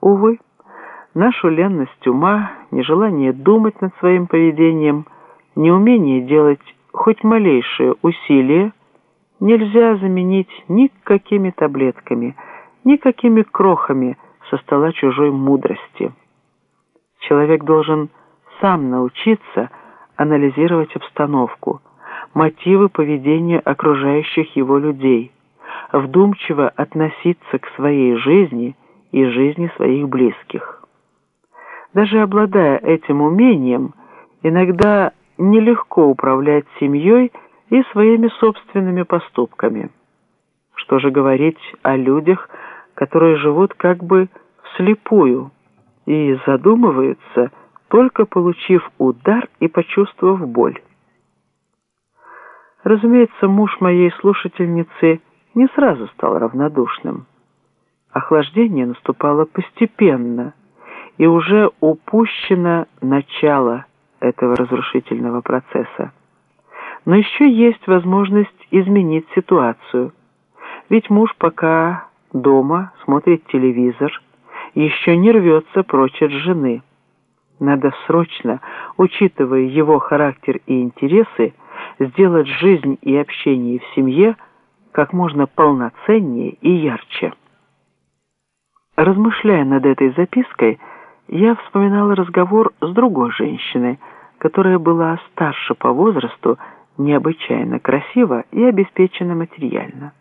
Увы, нашу ленность ума, нежелание думать над своим поведением, неумение делать хоть малейшее усилие нельзя заменить никакими таблетками, никакими крохами со стола чужой мудрости. Человек должен сам научиться анализировать обстановку, мотивы поведения окружающих его людей, вдумчиво относиться к своей жизни и жизни своих близких. Даже обладая этим умением, иногда нелегко управлять семьей и своими собственными поступками. Что же говорить о людях, которые живут как бы вслепую и задумываются, только получив удар и почувствовав боль. Разумеется, муж моей слушательницы не сразу стал равнодушным. Охлаждение наступало постепенно, и уже упущено начало этого разрушительного процесса. Но еще есть возможность изменить ситуацию, ведь муж пока дома смотрит телевизор, еще не рвется прочь от жены. Надо срочно, учитывая его характер и интересы, сделать жизнь и общение в семье как можно полноценнее и ярче. Размышляя над этой запиской, я вспоминала разговор с другой женщиной, которая была старше по возрасту, необычайно красива и обеспечена материально.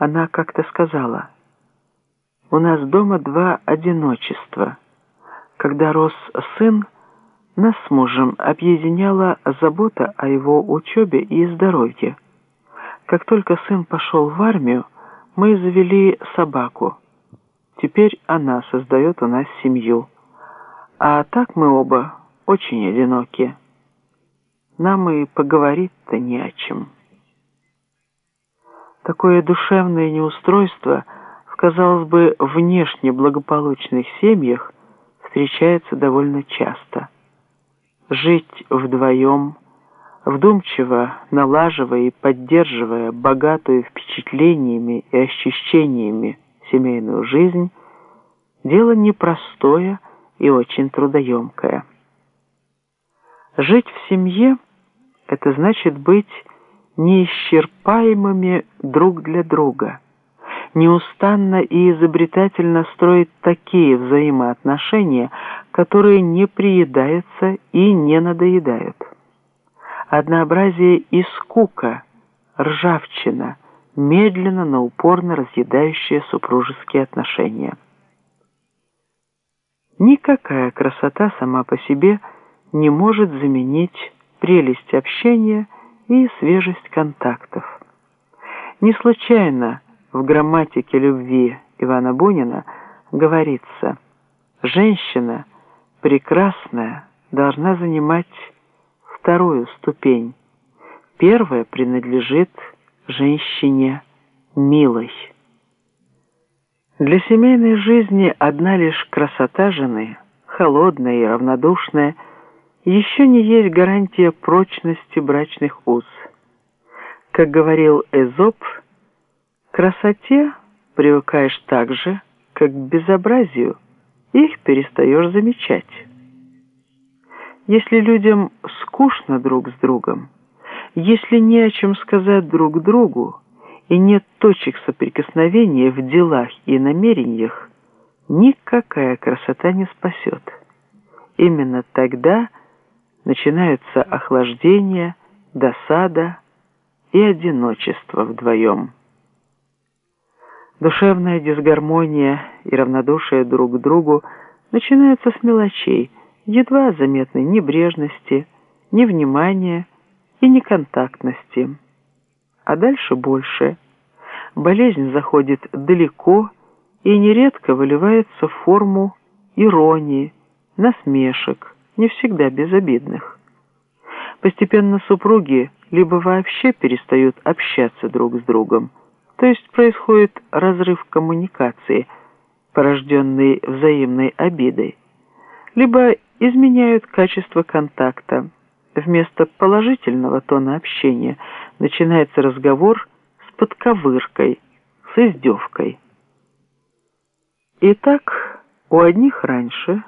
Она как-то сказала, «У нас дома два одиночества. Когда рос сын, нас с мужем объединяла забота о его учебе и здоровье. Как только сын пошел в армию, мы завели собаку. Теперь она создает у нас семью. А так мы оба очень одиноки. Нам и поговорить-то не о чем. Такое душевное неустройство казалось бы, внешне благополучных семьях встречается довольно часто – жить вдвоем, вдумчиво налаживая и поддерживая богатую впечатлениями и ощущениями семейную жизнь, дело непростое и очень трудоемкое. Жить в семье – это значит быть неисчерпаемыми друг для друга, неустанно и изобретательно строить такие взаимоотношения, которые не приедаются и не надоедают. Однообразие и скука, ржавчина, медленно, но упорно разъедающие супружеские отношения. Никакая красота сама по себе не может заменить прелесть общения и свежесть контактов. Не случайно в грамматике любви Ивана Бунина говорится «Женщина – прекрасная должна занимать вторую ступень. Первая принадлежит женщине милой. Для семейной жизни одна лишь красота жены, холодная и равнодушная, еще не есть гарантия прочности брачных уз. Как говорил Эзоп, красоте привыкаешь так же, как к безобразию – их перестаешь замечать. Если людям скучно друг с другом, если не о чем сказать друг другу и нет точек соприкосновения в делах и намерениях, никакая красота не спасет. Именно тогда начинаются охлаждение, досада и одиночество вдвоем. Душевная дисгармония и равнодушие друг к другу начинаются с мелочей, едва заметной небрежности, невнимания и неконтактности. А дальше больше. Болезнь заходит далеко и нередко выливается в форму иронии, насмешек, не всегда безобидных. Постепенно супруги либо вообще перестают общаться друг с другом, то есть происходит разрыв коммуникации, порожденный взаимной обидой, либо изменяют качество контакта. Вместо положительного тона общения начинается разговор с подковыркой, с издевкой. Итак, У одних раньше,